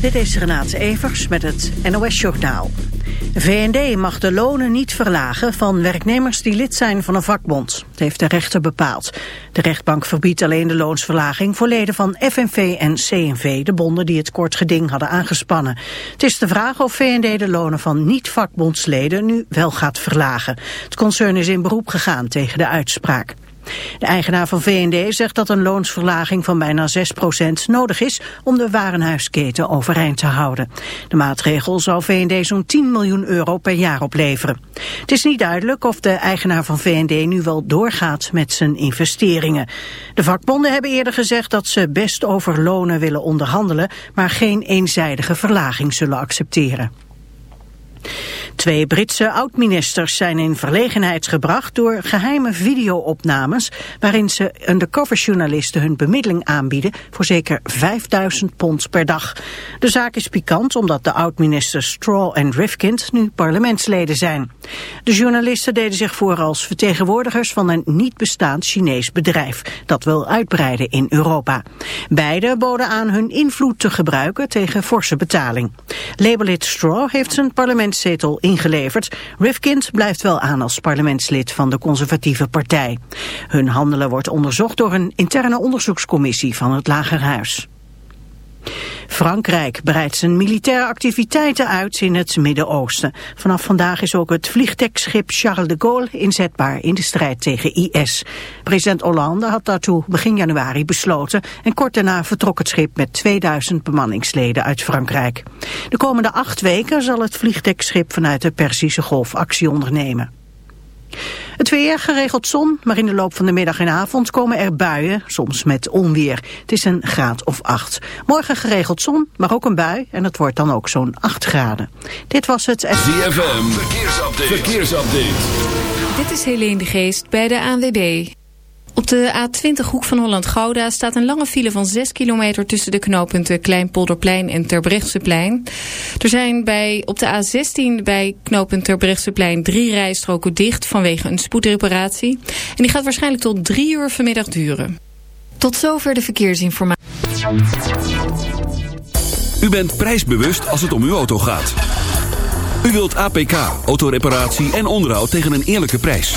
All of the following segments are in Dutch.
Dit is Renate Evers met het NOS Journaal. VND mag de lonen niet verlagen van werknemers die lid zijn van een vakbond. Dat heeft de rechter bepaald. De rechtbank verbiedt alleen de loonsverlaging voor leden van FNV en CNV, de bonden die het kort geding hadden aangespannen. Het is de vraag of VND de lonen van niet-vakbondsleden nu wel gaat verlagen. Het concern is in beroep gegaan tegen de uitspraak. De eigenaar van VND zegt dat een loonsverlaging van bijna 6% nodig is om de warenhuisketen overeind te houden. De maatregel zou VND zo'n 10 miljoen euro per jaar opleveren. Het is niet duidelijk of de eigenaar van VND nu wel doorgaat met zijn investeringen. De vakbonden hebben eerder gezegd dat ze best over lonen willen onderhandelen, maar geen eenzijdige verlaging zullen accepteren. Twee Britse oud-ministers zijn in verlegenheid gebracht door geheime videoopnames waarin ze undercoverjournalisten hun bemiddeling aanbieden voor zeker 5000 pond per dag. De zaak is pikant omdat de oud-ministers Straw en Rifkind nu parlementsleden zijn. De journalisten deden zich voor als vertegenwoordigers van een niet bestaand Chinees bedrijf dat wil uitbreiden in Europa. Beide boden aan hun invloed te gebruiken tegen forse betaling. Labelid Straw heeft zijn parlementszetel ingeleverd. Rifkind blijft wel aan als parlementslid van de conservatieve partij. Hun handelen wordt onderzocht door een interne onderzoekscommissie van het Lagerhuis. Frankrijk breidt zijn militaire activiteiten uit in het Midden-Oosten. Vanaf vandaag is ook het vliegdekschip Charles de Gaulle inzetbaar in de strijd tegen IS. President Hollande had daartoe begin januari besloten en kort daarna vertrok het schip met 2000 bemanningsleden uit Frankrijk. De komende acht weken zal het vliegdekschip vanuit de Perzische Golf actie ondernemen. Het weer, geregeld zon, maar in de loop van de middag en avond komen er buien, soms met onweer. Het is een graad of acht. Morgen geregeld zon, maar ook een bui en het wordt dan ook zo'n 8 graden. Dit was het... ZFM, verkeersupdate. verkeersupdate. Dit is Helene de Geest bij de ANWB. Op de A20 Hoek van Holland-Gouda staat een lange file van 6 kilometer tussen de knooppunten Kleinpolderplein en Terbrechtseplein. Er zijn bij, op de A16 bij knooppunt Terbrechtseplein drie rijstroken dicht vanwege een spoedreparatie. En die gaat waarschijnlijk tot drie uur vanmiddag duren. Tot zover de verkeersinformatie. U bent prijsbewust als het om uw auto gaat. U wilt APK, autoreparatie en onderhoud tegen een eerlijke prijs.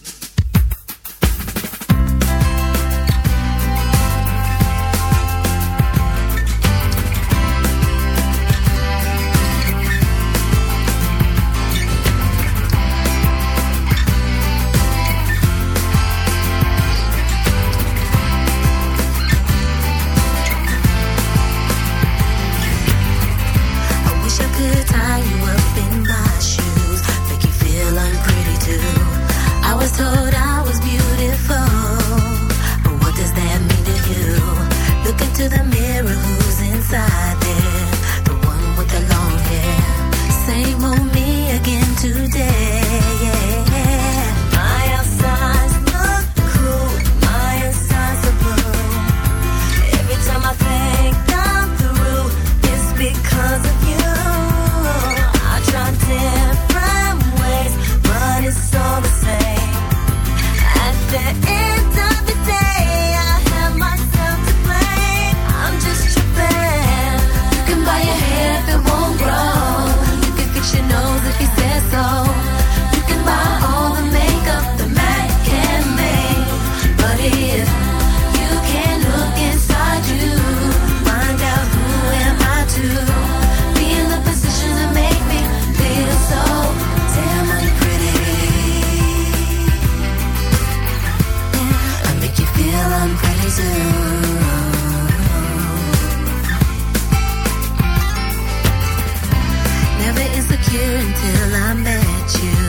until I met you.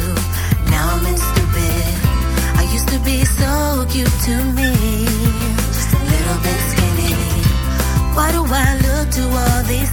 Now I'm in stupid. I used to be so cute to me. Just a little bit skinny. Why do I look to all these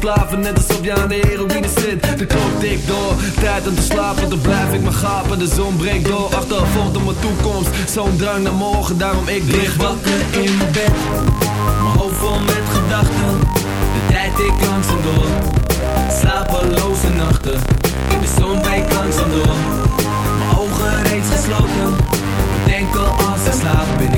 slaven, net alsof je aan de heroïne zit. De klok tikt door, tijd om te slapen. Dan blijf ik maar gapen, de zon breekt door. Achtervolgt op mijn toekomst, zo'n drang naar morgen. Daarom ik lig wakker in mijn bed. Mijn hoofd vol met gedachten. De tijd ik langzaam door. Slapeloze nachten. In de zon breekt langzaam door. Mijn ogen reeds gesloten. Denk al als ik slaap ben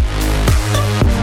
Bye.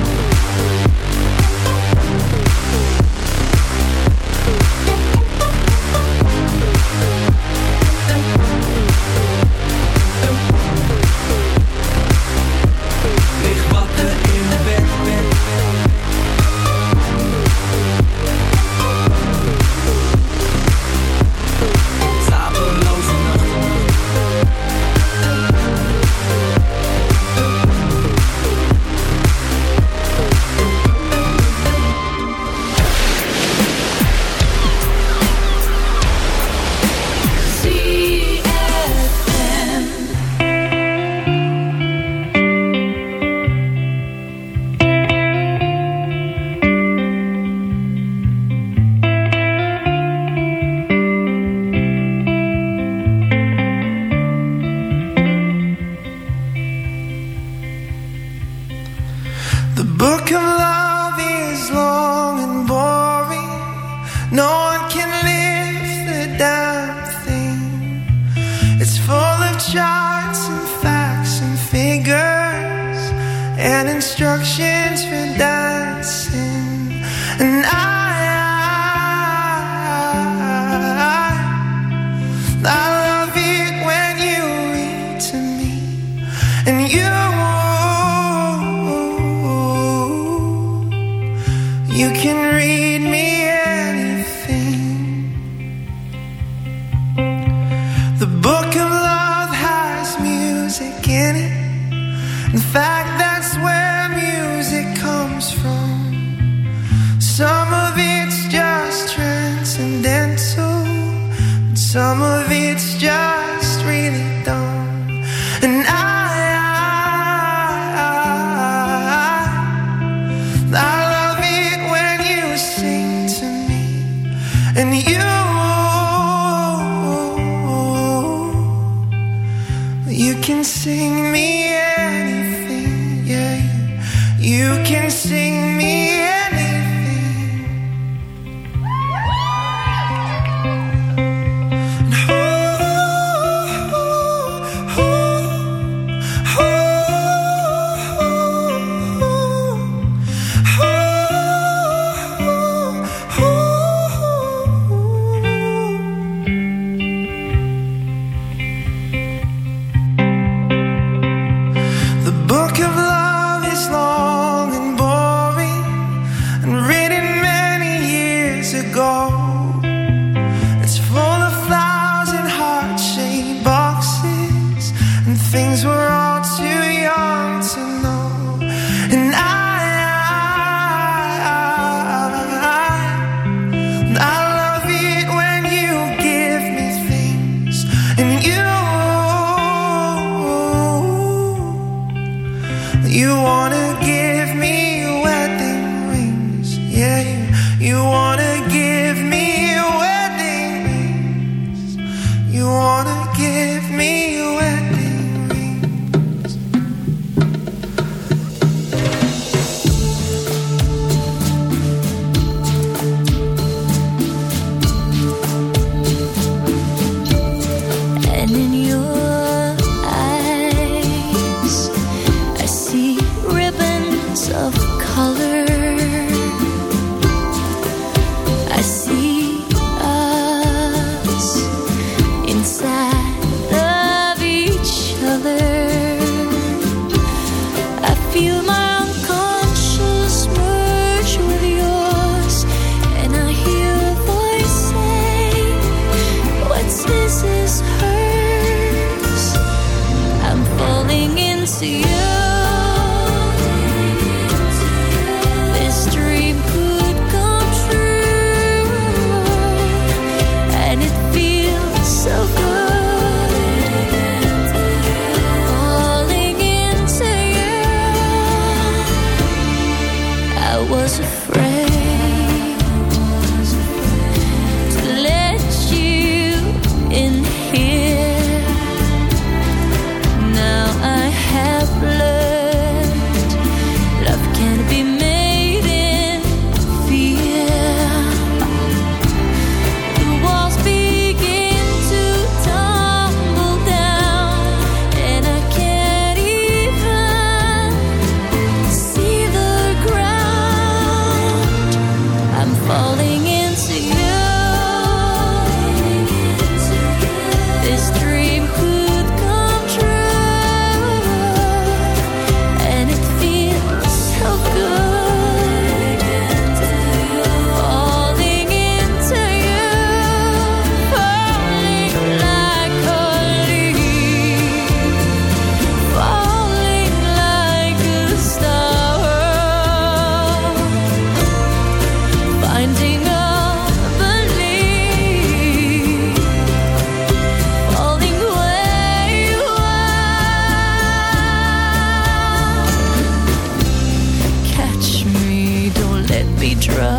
trust.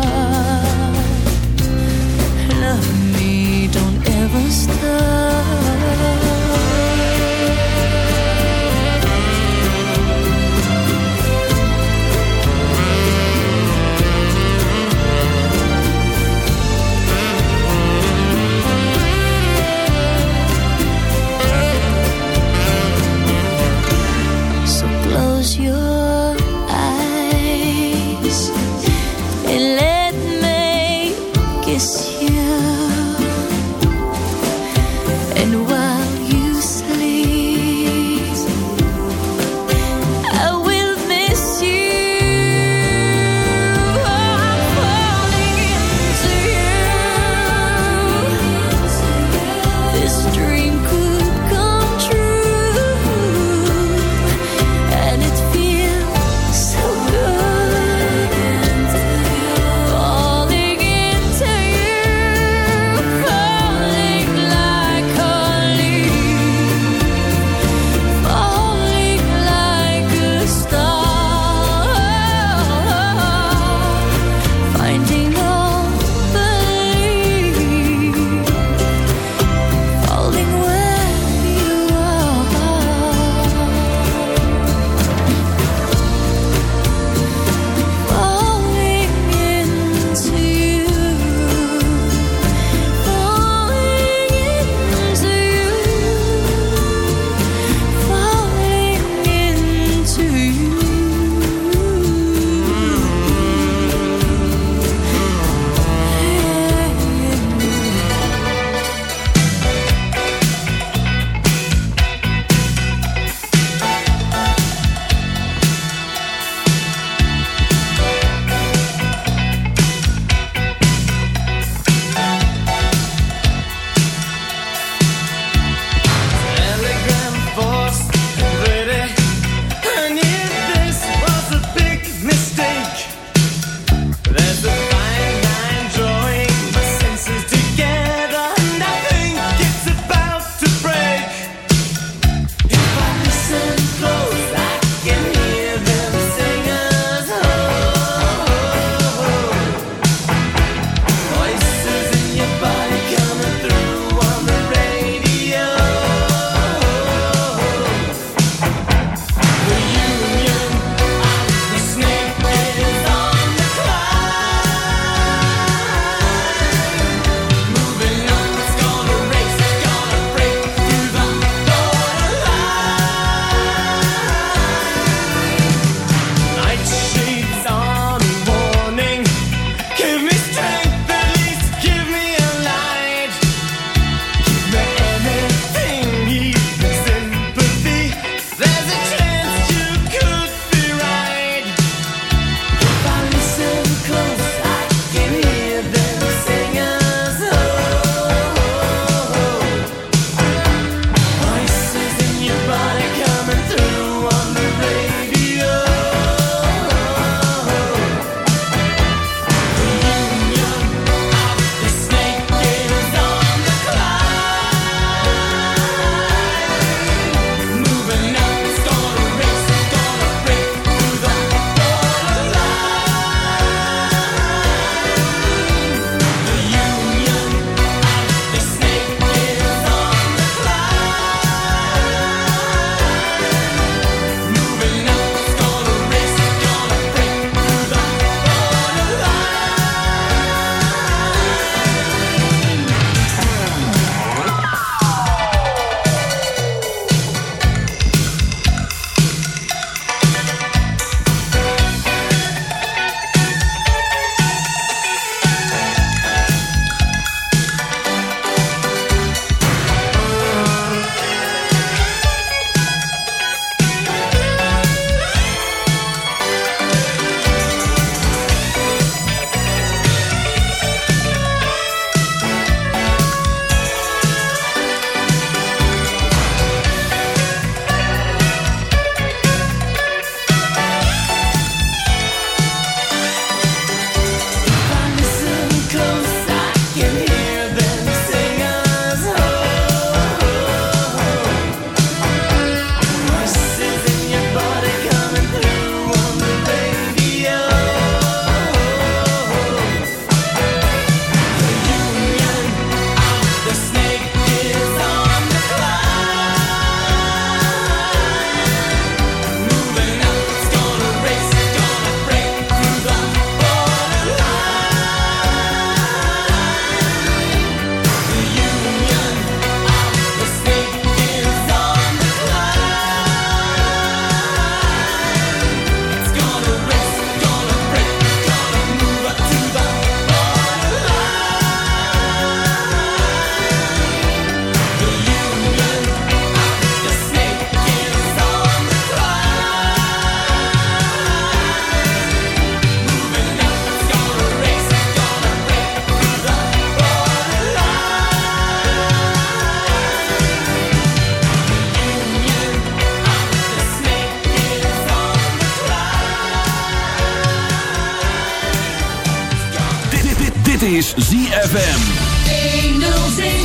ZFM.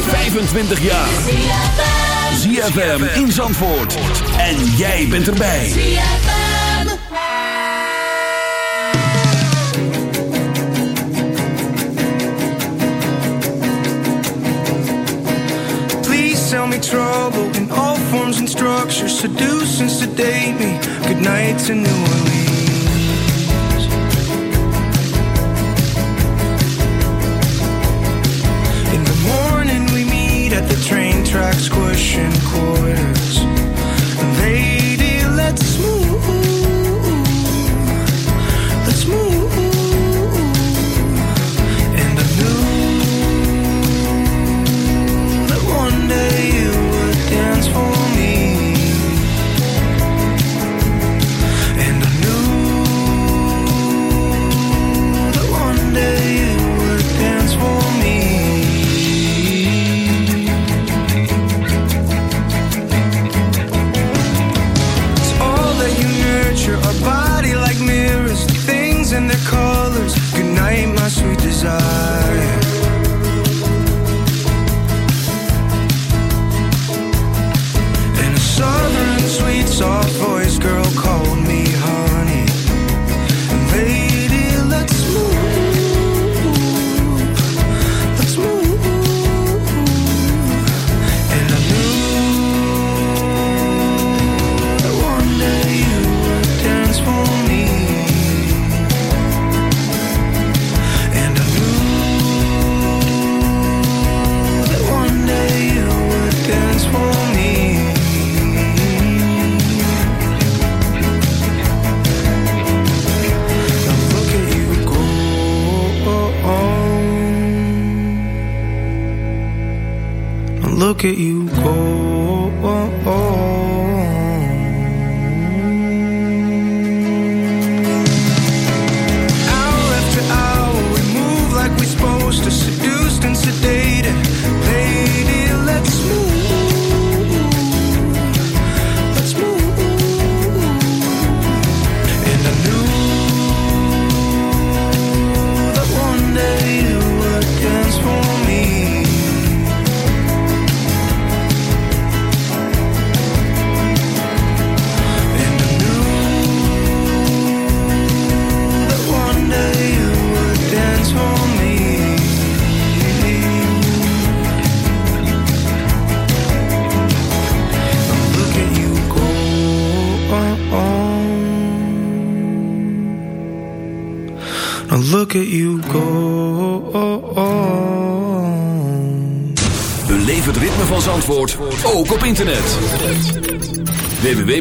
25 jaar. ZFM in Zandvoort. En jij bent erbij. Please tell me trouble in all forms and structures. Seduce and sedate me. Good night to New Orleans. next question, Corey.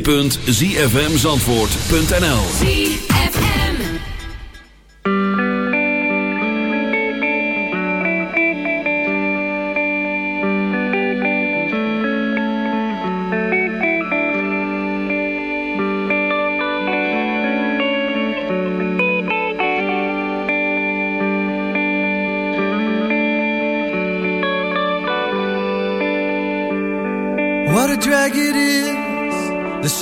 www.zfmzandvoort.nl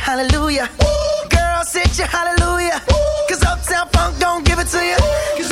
hallelujah. Ooh. Girl, sit your hallelujah. Ooh. Cause Uptown Funk don't give it to you. Cause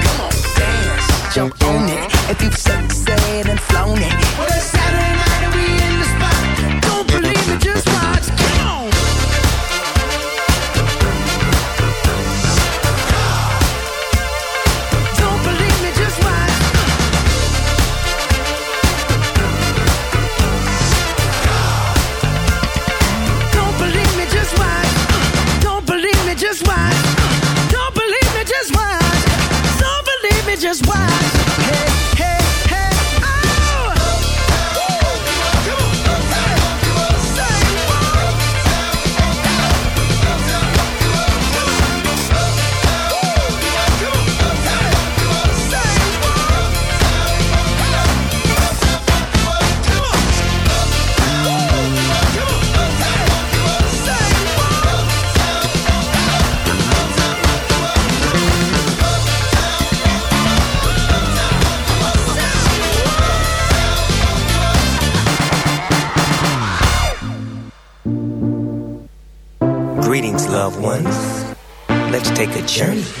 journey.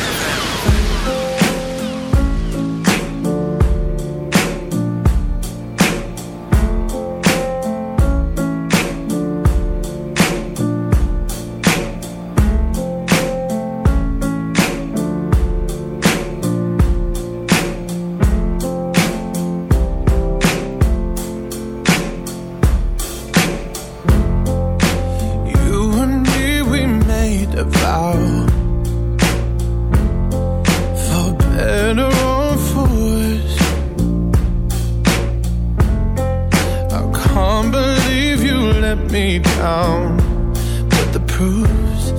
cruise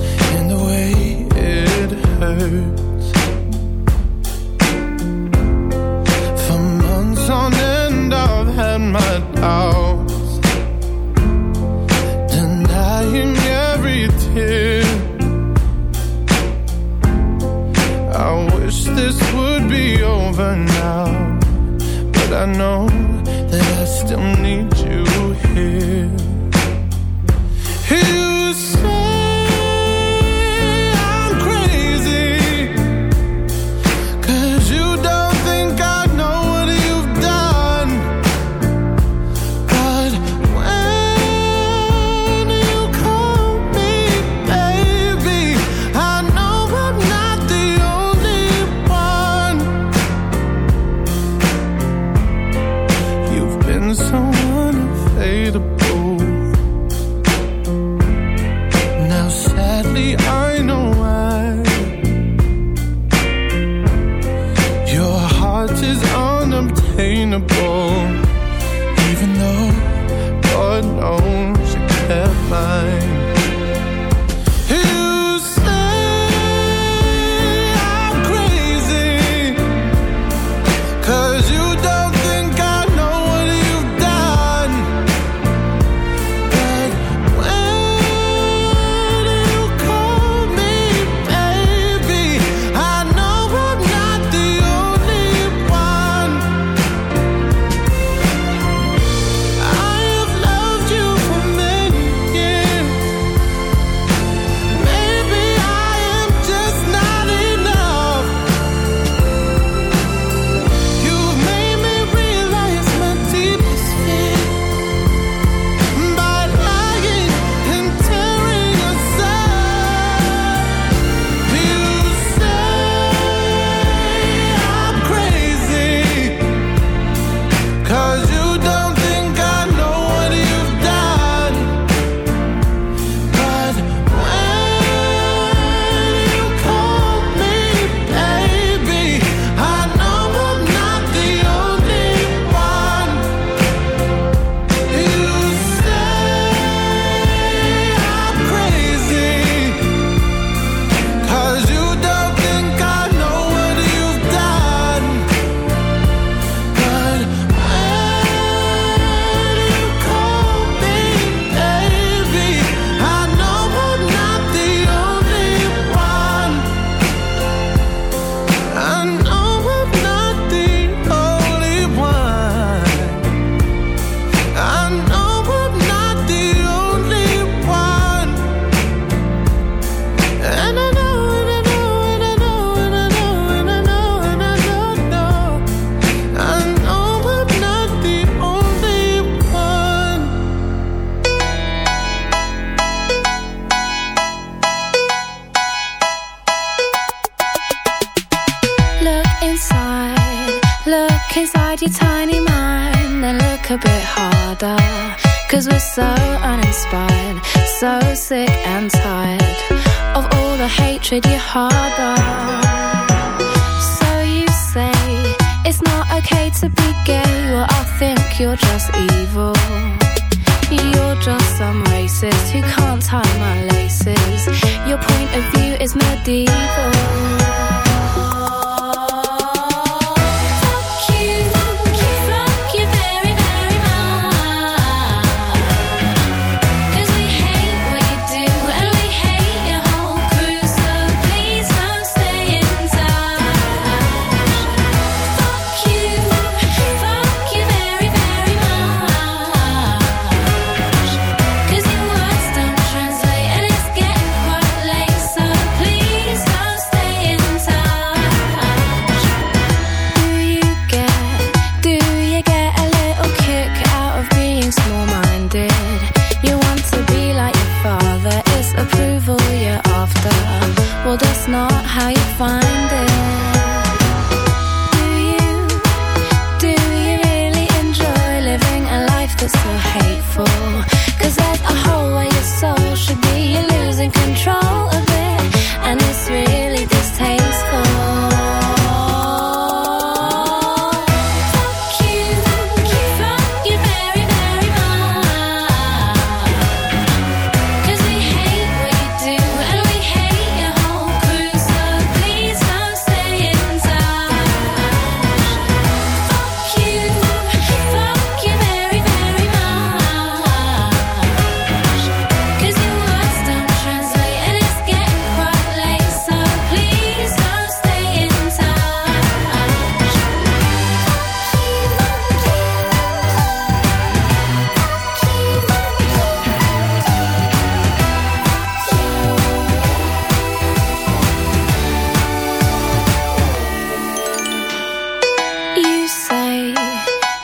the way it hurts. Your point of view is medieval.